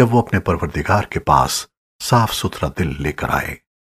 जब वो अपने परवरदिगार के पास साफ़ सुथरा दिल लेकर आए।